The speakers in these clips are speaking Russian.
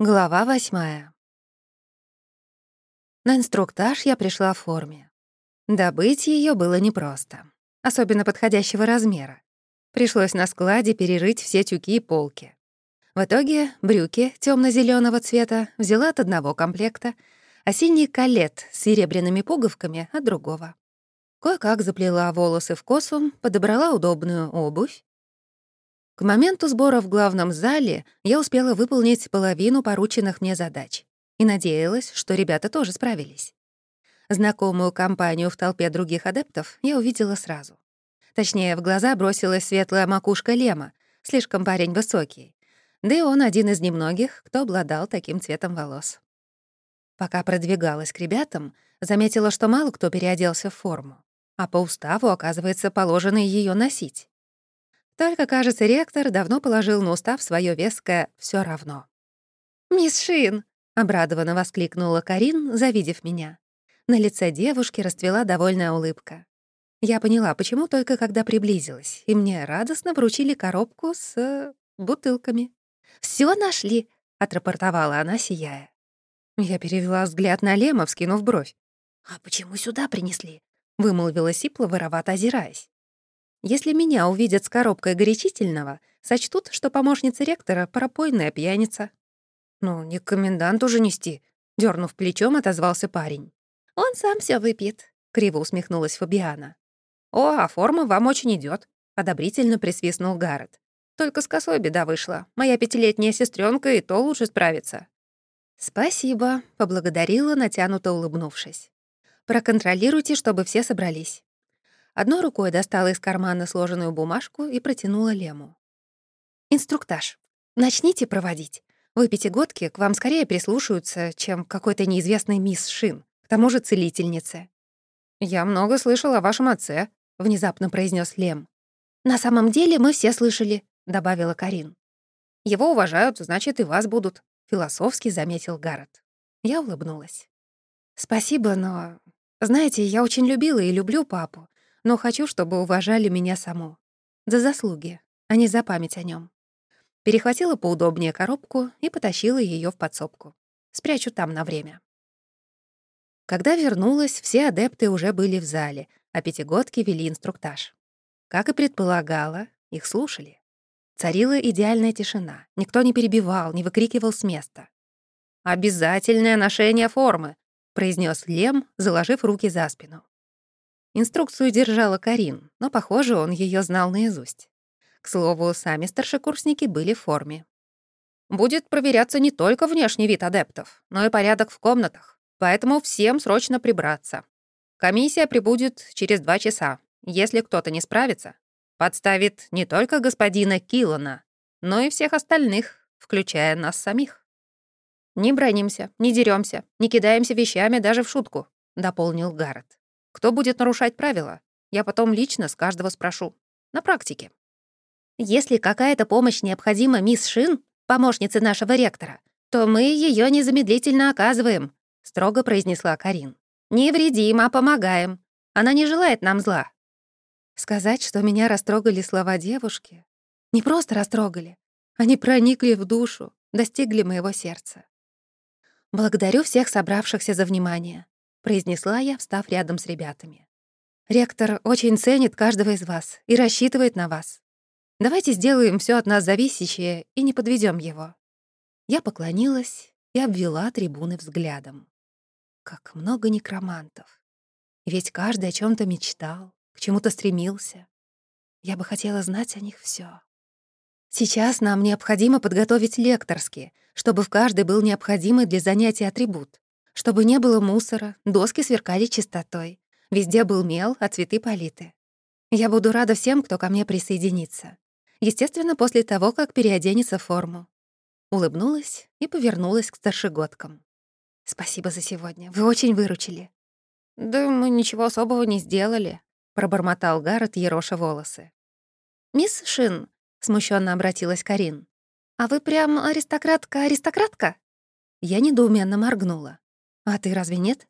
Глава восьмая. На инструктаж я пришла в форме. Добыть ее было непросто, особенно подходящего размера. Пришлось на складе перерыть все тюки и полки. В итоге брюки темно зеленого цвета взяла от одного комплекта, а синий калет с серебряными пуговками — от другого. Кое-как заплела волосы в косу, подобрала удобную обувь, к моменту сбора в главном зале я успела выполнить половину порученных мне задач и надеялась, что ребята тоже справились. Знакомую компанию в толпе других адептов я увидела сразу. Точнее, в глаза бросилась светлая макушка Лема, слишком парень высокий. Да и он один из немногих, кто обладал таким цветом волос. Пока продвигалась к ребятам, заметила, что мало кто переоделся в форму, а по уставу, оказывается, положено ее носить. Только, кажется, ректор давно положил на устав свое веское все равно». «Мисс Шин!» — обрадованно воскликнула Карин, завидев меня. На лице девушки расцвела довольная улыбка. Я поняла, почему только когда приблизилась, и мне радостно вручили коробку с... Э, бутылками. Все нашли!» — отрапортовала она, сияя. Я перевела взгляд на Лема, вскинув бровь. «А почему сюда принесли?» — вымолвила Сипла, воровато озираясь. Если меня увидят с коробкой горячительного, сочтут, что помощница ректора — пропойная пьяница. «Ну, не к коменданту же нести», — дернув плечом, отозвался парень. «Он сам все выпьет», — криво усмехнулась Фабиана. «О, а форма вам очень идет, одобрительно присвистнул Гаррет. «Только с косой беда вышла. Моя пятилетняя сестренка и то лучше справится». «Спасибо», — поблагодарила, натянуто улыбнувшись. «Проконтролируйте, чтобы все собрались. Одной рукой достала из кармана сложенную бумажку и протянула Лему. «Инструктаж. Начните проводить. Вы пятигодки к вам скорее прислушаются, чем какой-то неизвестной мисс Шин, к тому же целительнице». «Я много слышал о вашем отце», — внезапно произнес Лем. «На самом деле мы все слышали», — добавила Карин. «Его уважают, значит, и вас будут», — философски заметил Гаррет. Я улыбнулась. «Спасибо, но... Знаете, я очень любила и люблю папу, но хочу, чтобы уважали меня саму. За заслуги, а не за память о нем. Перехватила поудобнее коробку и потащила ее в подсобку. Спрячу там на время. Когда вернулась, все адепты уже были в зале, а пятигодки вели инструктаж. Как и предполагала, их слушали. Царила идеальная тишина. Никто не перебивал, не выкрикивал с места. «Обязательное ношение формы», — произнес Лем, заложив руки за спину. Инструкцию держала Карин, но, похоже, он ее знал наизусть. К слову, сами старшекурсники были в форме. «Будет проверяться не только внешний вид адептов, но и порядок в комнатах, поэтому всем срочно прибраться. Комиссия прибудет через два часа. Если кто-то не справится, подставит не только господина Киллана, но и всех остальных, включая нас самих. «Не бронимся, не деремся, не кидаемся вещами даже в шутку», — дополнил Гаррет. Кто будет нарушать правила? Я потом лично с каждого спрошу. На практике. Если какая-то помощь необходима мисс Шин, помощнице нашего ректора, то мы ее незамедлительно оказываем», — строго произнесла Карин. «Не вредим, а помогаем. Она не желает нам зла». Сказать, что меня растрогали слова девушки? Не просто растрогали. Они проникли в душу, достигли моего сердца. Благодарю всех собравшихся за внимание произнесла я, встав рядом с ребятами. «Ректор очень ценит каждого из вас и рассчитывает на вас. Давайте сделаем все от нас зависящее и не подведем его». Я поклонилась и обвела трибуны взглядом. Как много некромантов. Ведь каждый о чем то мечтал, к чему-то стремился. Я бы хотела знать о них все. Сейчас нам необходимо подготовить лекторские, чтобы в каждой был необходимый для занятия атрибут. Чтобы не было мусора, доски сверкали чистотой. Везде был мел, а цветы политы. Я буду рада всем, кто ко мне присоединится. Естественно, после того, как переоденется форму. Улыбнулась и повернулась к старшегодкам. «Спасибо за сегодня. Вы очень выручили». «Да мы ничего особого не сделали», — пробормотал Гаррет, ероша волосы. «Мисс Шин», — смущенно обратилась Карин, «а вы прям аристократка-аристократка?» Я недоуменно моргнула. А ты разве нет?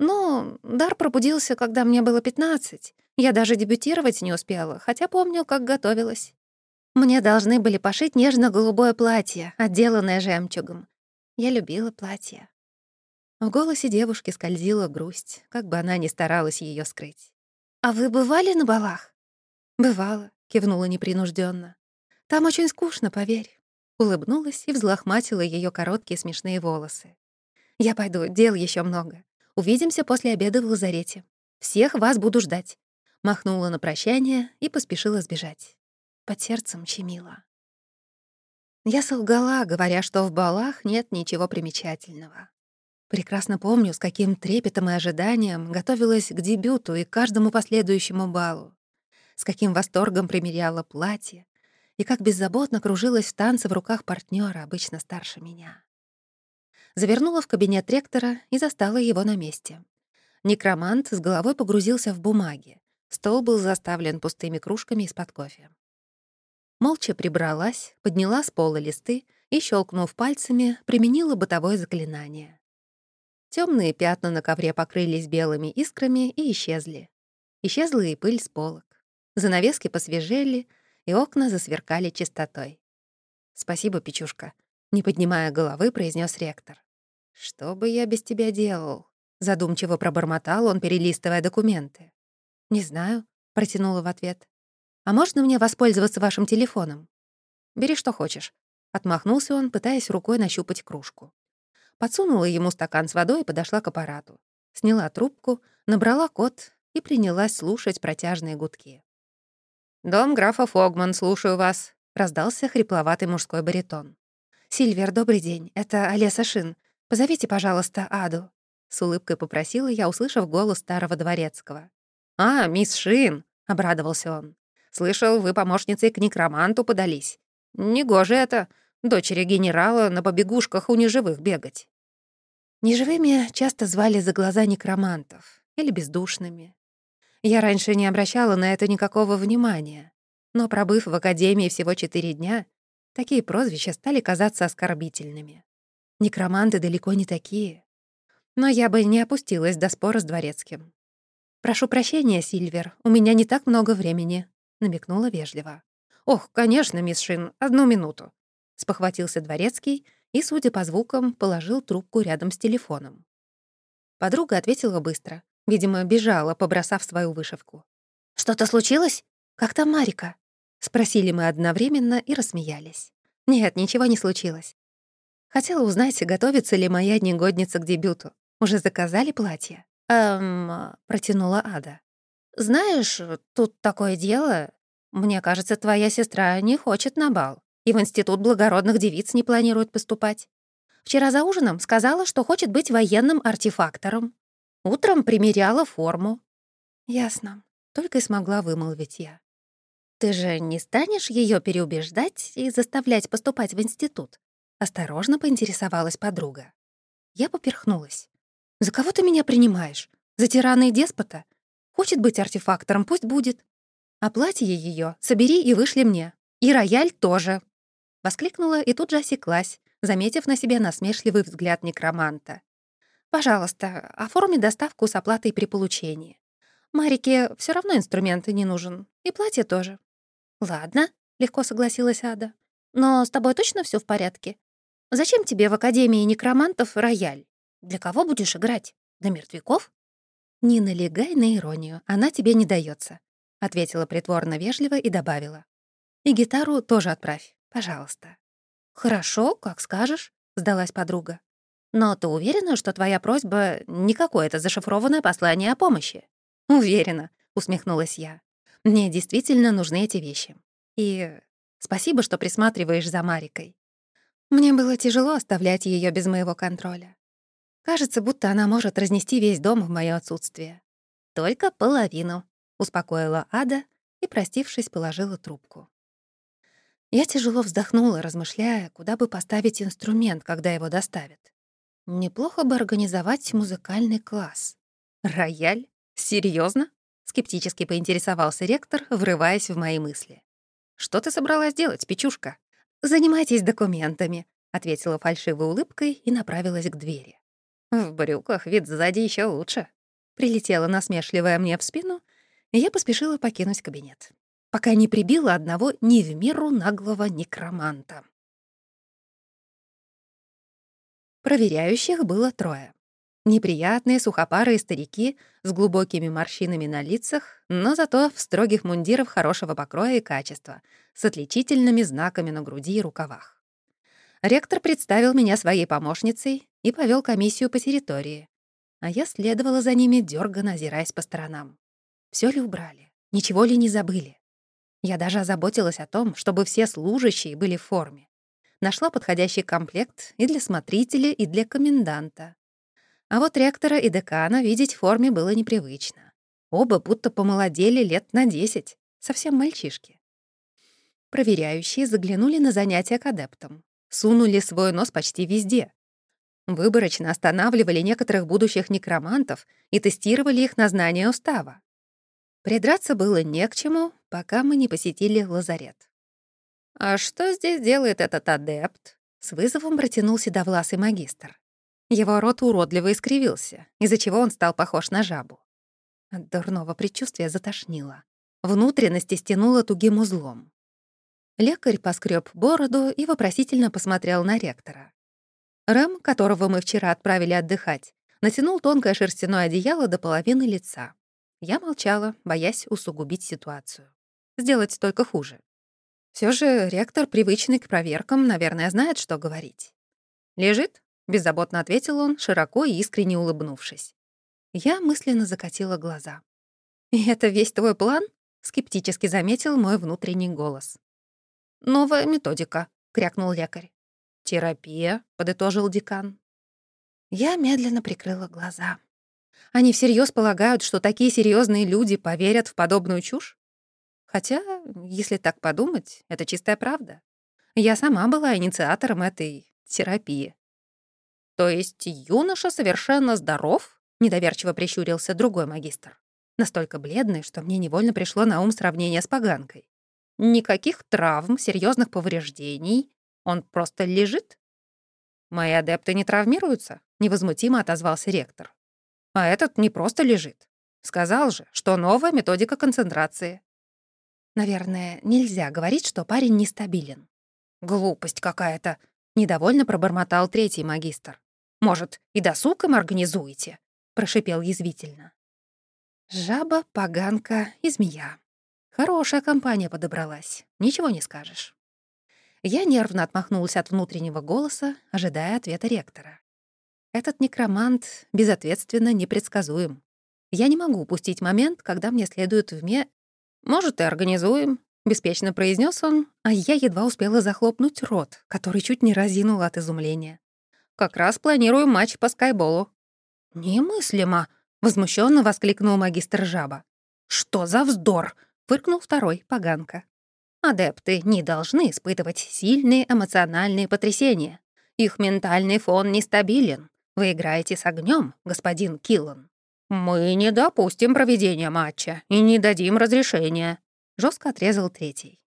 Ну, дар пробудился, когда мне было 15. Я даже дебютировать не успела, хотя помню, как готовилась. Мне должны были пошить нежно-голубое платье, отделанное жемчугом. Я любила платье. В голосе девушки скользила грусть, как бы она ни старалась ее скрыть. «А вы бывали на балах?» «Бывало», — кивнула непринужденно. «Там очень скучно, поверь». Улыбнулась и взлохматила ее короткие смешные волосы. «Я пойду, дел еще много. Увидимся после обеда в лазарете. Всех вас буду ждать». Махнула на прощание и поспешила сбежать. Под сердцем щемила. Я солгала, говоря, что в балах нет ничего примечательного. Прекрасно помню, с каким трепетом и ожиданием готовилась к дебюту и каждому последующему балу, с каким восторгом примеряла платье и как беззаботно кружилась в танце в руках партнера, обычно старше меня. Завернула в кабинет ректора и застала его на месте. Некромант с головой погрузился в бумаги. Стол был заставлен пустыми кружками из-под кофе. Молча прибралась, подняла с пола листы и, щелкнув пальцами, применила бытовое заклинание. Темные пятна на ковре покрылись белыми искрами и исчезли. Исчезла и пыль с полок. Занавески посвежели, и окна засверкали чистотой. «Спасибо, Печушка», — не поднимая головы, произнес ректор. «Что бы я без тебя делал?» Задумчиво пробормотал он, перелистывая документы. «Не знаю», — протянула в ответ. «А можно мне воспользоваться вашим телефоном?» «Бери, что хочешь», — отмахнулся он, пытаясь рукой нащупать кружку. Подсунула ему стакан с водой и подошла к аппарату. Сняла трубку, набрала код и принялась слушать протяжные гудки. «Дом графа Фогман, слушаю вас», — раздался хрипловатый мужской баритон. «Сильвер, добрый день. Это Олеса Шин. Позовите, пожалуйста, Аду». С улыбкой попросила я, услышав голос старого дворецкого. «А, мисс Шин», — обрадовался он. «Слышал, вы помощницей к некроманту подались. Негоже это, дочери генерала на побегушках у неживых бегать». Неживыми часто звали за глаза некромантов или бездушными. Я раньше не обращала на это никакого внимания, но, пробыв в академии всего четыре дня, такие прозвища стали казаться оскорбительными. Некроманты далеко не такие. Но я бы не опустилась до спора с дворецким. «Прошу прощения, Сильвер, у меня не так много времени», — намекнула вежливо. «Ох, конечно, мисс Шин, одну минуту», — спохватился дворецкий и, судя по звукам, положил трубку рядом с телефоном. Подруга ответила быстро. Видимо, бежала, побросав свою вышивку. «Что-то случилось? Как там Марика?» Спросили мы одновременно и рассмеялись. «Нет, ничего не случилось. Хотела узнать, готовится ли моя негодница к дебюту. Уже заказали платье?» «Эм...» — протянула Ада. «Знаешь, тут такое дело. Мне кажется, твоя сестра не хочет на бал и в Институт благородных девиц не планирует поступать. Вчера за ужином сказала, что хочет быть военным артефактором. Утром примеряла форму. Ясно. Только и смогла вымолвить я. Ты же не станешь ее переубеждать и заставлять поступать в институт? Осторожно поинтересовалась подруга. Я поперхнулась. За кого ты меня принимаешь? За тирана и деспота? Хочет быть артефактором, пусть будет. А платье ее собери и вышли мне. И рояль тоже. Воскликнула и тут же осеклась, заметив на себе насмешливый взгляд некроманта. «Пожалуйста, оформи доставку с оплатой при получении. Марике все равно инструмент не нужен, и платье тоже». «Ладно», — легко согласилась Ада. «Но с тобой точно все в порядке? Зачем тебе в Академии некромантов рояль? Для кого будешь играть? Для мертвяков?» «Не налегай на иронию, она тебе не дается, ответила притворно вежливо и добавила. «И гитару тоже отправь. Пожалуйста». «Хорошо, как скажешь», — сдалась подруга. «Но ты уверена, что твоя просьба не какое-то зашифрованное послание о помощи?» «Уверена», — усмехнулась я. «Мне действительно нужны эти вещи. И спасибо, что присматриваешь за Марикой. Мне было тяжело оставлять ее без моего контроля. Кажется, будто она может разнести весь дом в моё отсутствие. Только половину», — успокоила Ада и, простившись, положила трубку. Я тяжело вздохнула, размышляя, куда бы поставить инструмент, когда его доставят. Неплохо бы организовать музыкальный класс. Рояль? Серьезно? Скептически поинтересовался ректор, врываясь в мои мысли. «Что ты собралась делать, Печушка?» «Занимайтесь документами», — ответила фальшивой улыбкой и направилась к двери. «В брюках вид сзади еще лучше». Прилетела насмешливая мне в спину, и я поспешила покинуть кабинет пока не прибила одного не в меру наглого некроманта. Проверяющих было трое. Неприятные сухопарые старики с глубокими морщинами на лицах, но зато в строгих мундирах хорошего покроя и качества, с отличительными знаками на груди и рукавах. Ректор представил меня своей помощницей и повел комиссию по территории, а я следовала за ними, дёрганно озираясь по сторонам. Все ли убрали? Ничего ли не забыли? Я даже озаботилась о том, чтобы все служащие были в форме. Нашла подходящий комплект и для смотрителя, и для коменданта. А вот ректора и декана видеть в форме было непривычно. Оба будто помолодели лет на десять, совсем мальчишки. Проверяющие заглянули на занятия к адептам. Сунули свой нос почти везде. Выборочно останавливали некоторых будущих некромантов и тестировали их на знание устава. Придраться было не к чему, пока мы не посетили лазарет. «А что здесь делает этот адепт?» — с вызовом протянул седовласый магистр. Его рот уродливо искривился, из-за чего он стал похож на жабу. От дурного предчувствия затошнило. Внутренности стянуло тугим узлом. Лекарь поскреб бороду и вопросительно посмотрел на ректора. Рэм, которого мы вчера отправили отдыхать, натянул тонкое шерстяное одеяло до половины лица. Я молчала, боясь усугубить ситуацию. Сделать только хуже. Все же ректор, привычный к проверкам, наверное, знает, что говорить. «Лежит?» Беззаботно ответил он, широко и искренне улыбнувшись. Я мысленно закатила глаза. «И это весь твой план?» — скептически заметил мой внутренний голос. «Новая методика», — крякнул лекарь. «Терапия», — подытожил декан. Я медленно прикрыла глаза. Они всерьез полагают, что такие серьезные люди поверят в подобную чушь? Хотя, если так подумать, это чистая правда. Я сама была инициатором этой терапии. «То есть юноша совершенно здоров?» — недоверчиво прищурился другой магистр. Настолько бледный, что мне невольно пришло на ум сравнение с поганкой. Никаких травм, серьезных повреждений. Он просто лежит? «Мои адепты не травмируются?» — невозмутимо отозвался ректор. «А этот не просто лежит. Сказал же, что новая методика концентрации». Наверное, нельзя говорить, что парень нестабилен. «Глупость какая-то», — недовольно пробормотал третий магистр. «Может, и досуг им организуете?» — прошипел язвительно. Жаба, поганка и змея. Хорошая компания подобралась, ничего не скажешь. Я нервно отмахнулась от внутреннего голоса, ожидая ответа ректора. Этот некромант безответственно непредсказуем. Я не могу упустить момент, когда мне следует вме... «Может, и организуем», — беспечно произнес он, а я едва успела захлопнуть рот, который чуть не разинул от изумления. «Как раз планирую матч по скайболу». «Немыслимо!» — возмущенно воскликнул магистр жаба. «Что за вздор!» — фыркнул второй, поганка. «Адепты не должны испытывать сильные эмоциональные потрясения. Их ментальный фон нестабилен. Вы играете с огнем, господин Киллан». «Мы не допустим проведения матча и не дадим разрешения», жестко отрезал третий.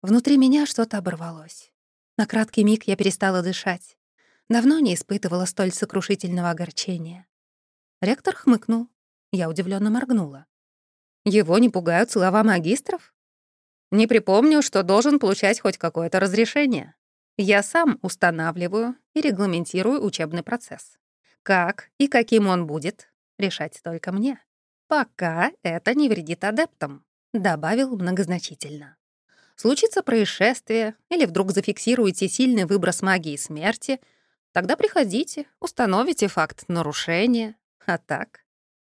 Внутри меня что-то оборвалось. На краткий миг я перестала дышать. Давно не испытывала столь сокрушительного огорчения. Ректор хмыкнул. Я удивленно моргнула. Его не пугают слова магистров? Не припомню, что должен получать хоть какое-то разрешение. Я сам устанавливаю и регламентирую учебный процесс. Как и каким он будет, решать только мне. Пока это не вредит адептам добавил многозначительно. Случится происшествие или вдруг зафиксируете сильный выброс магии смерти, тогда приходите, установите факт нарушения. А так?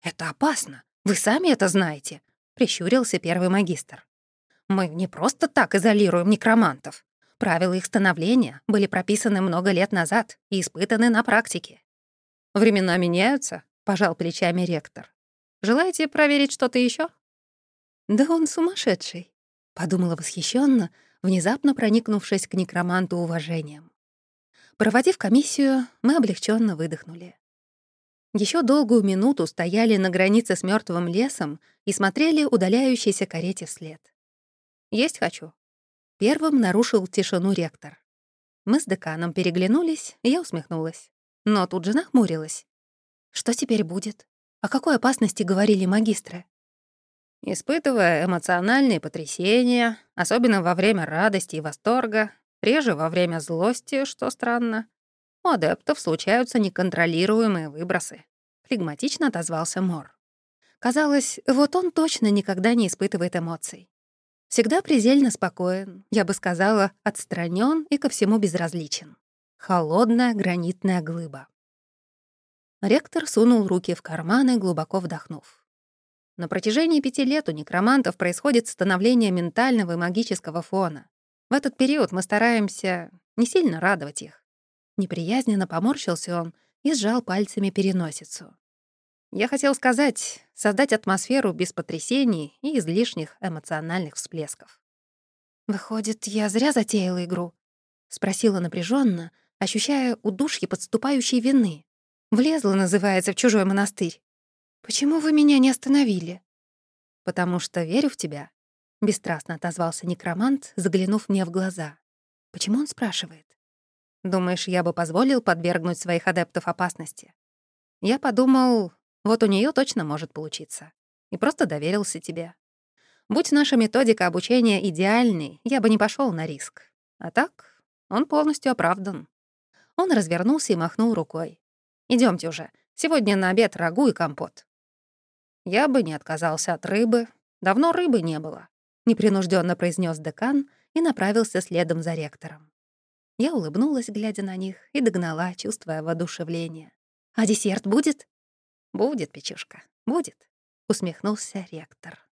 Это опасно. Вы сами это знаете, прищурился первый магистр. Мы не просто так изолируем некромантов. Правила их становления были прописаны много лет назад и испытаны на практике. Времена меняются, пожал плечами ректор. Желаете проверить что-то еще? «Да он сумасшедший», — подумала восхищенно, внезапно проникнувшись к некроманту уважением. Проводив комиссию, мы облегченно выдохнули. Еще долгую минуту стояли на границе с мертвым лесом и смотрели удаляющейся карете вслед. «Есть хочу». Первым нарушил тишину ректор. Мы с деканом переглянулись, и я усмехнулась. Но тут же нахмурилась. Что теперь будет? О какой опасности говорили магистры? Испытывая эмоциональные потрясения, особенно во время радости и восторга, реже во время злости, что странно, У адептов случаются неконтролируемые выбросы. Флегматично отозвался Мор. Казалось, вот он точно никогда не испытывает эмоций. Всегда предельно спокоен, я бы сказала, отстранен и ко всему безразличен. Холодная гранитная глыба. Ректор сунул руки в карманы, глубоко вдохнув. На протяжении пяти лет у некромантов происходит становление ментального и магического фона. В этот период мы стараемся не сильно радовать их. Неприязненно поморщился он и сжал пальцами переносицу. Я хотел сказать, создать атмосферу без потрясений и излишних эмоциональных всплесков. «Выходит, я зря затеяла игру?» — спросила напряженно, ощущая удушье подступающей вины. «Влезла, называется, в чужой монастырь. Почему вы меня не остановили?» «Потому что верю в тебя», — бесстрастно отозвался некромант, заглянув мне в глаза. «Почему он спрашивает?» «Думаешь, я бы позволил подвергнуть своих адептов опасности?» Я подумал, вот у нее точно может получиться. И просто доверился тебе. Будь наша методика обучения идеальной, я бы не пошел на риск. А так, он полностью оправдан. Он развернулся и махнул рукой. Идемте уже. Сегодня на обед рагу и компот. Я бы не отказался от рыбы. Давно рыбы не было. Непринужденно произнес декан и направился следом за ректором. Я улыбнулась, глядя на них, и догнала, чувствуя воодушевление. «А десерт будет?» «Будет, Печушка, будет», — усмехнулся ректор.